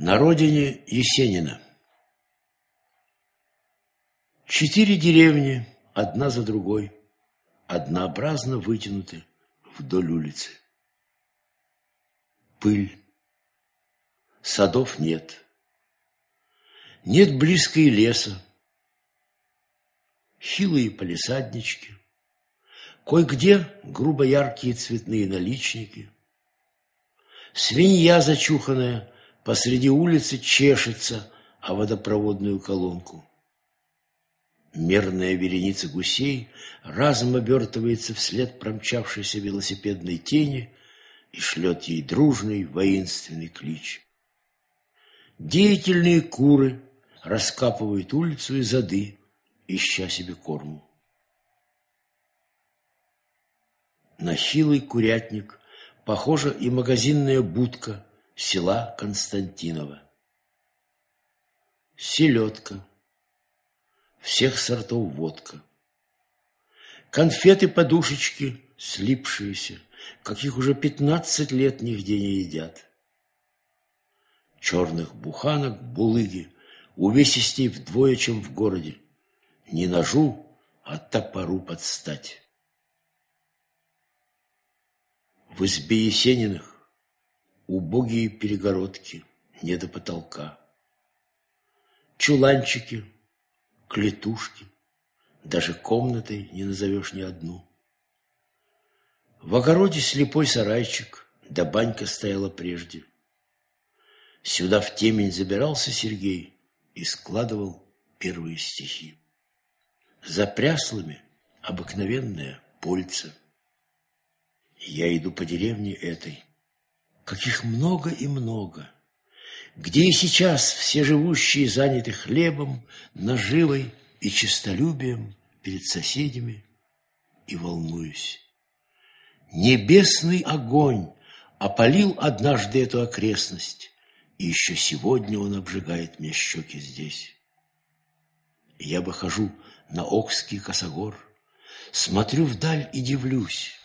На родине Есенина. Четыре деревни, одна за другой, однообразно вытянуты вдоль улицы. Пыль. Садов нет. Нет близкой леса. Хилые полисаднички. Кое-где грубо яркие цветные наличники. Свинья зачуханная посреди улицы чешется о водопроводную колонку. Мерная вереница гусей разом обертывается вслед промчавшейся велосипедной тени и шлет ей дружный воинственный клич. Деятельные куры раскапывают улицу и зады, ища себе корму. На хилый курятник похожа и магазинная будка села Константинова. Селедка, всех сортов водка, конфеты-подушечки слипшиеся, каких уже пятнадцать лет нигде не едят. Черных буханок булыги увесистей вдвое, чем в городе. Не ножу, а топору подстать. В избе Есениных убогие перегородки, не до потолка. Чуланчики, клетушки, даже комнатой не назовешь ни одну. В огороде слепой сарайчик, да банька стояла прежде. Сюда в темень забирался Сергей и складывал первые стихи. За пряслами обыкновенная польца. Я иду по деревне этой, каких много и много, где и сейчас все живущие заняты хлебом, наживой и честолюбием перед соседями, и волнуюсь. Небесный огонь опалил однажды эту окрестность, и еще сегодня он обжигает мне щеки здесь. Я выхожу на Окский косогор, смотрю вдаль и дивлюсь.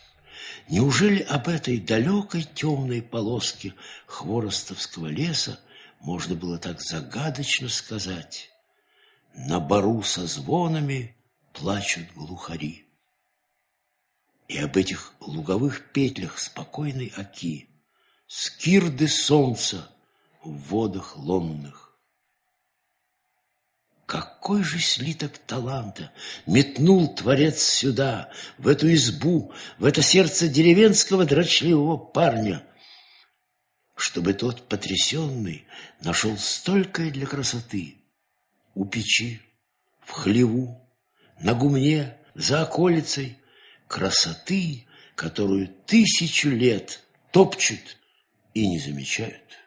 Неужели об этой далекой темной полоске хворостовского леса можно было так загадочно сказать? На бару со звонами плачут глухари. И об этих луговых петлях спокойной оки, Скирды солнца в водах лонных. Какой же слиток таланта! Метнул Творец сюда, в эту избу, в это сердце деревенского дрочливого парня, чтобы тот потрясенный нашел столько для красоты. У печи, в хлеву, на гумне, за околицей, красоты, которую тысячу лет топчут и не замечают.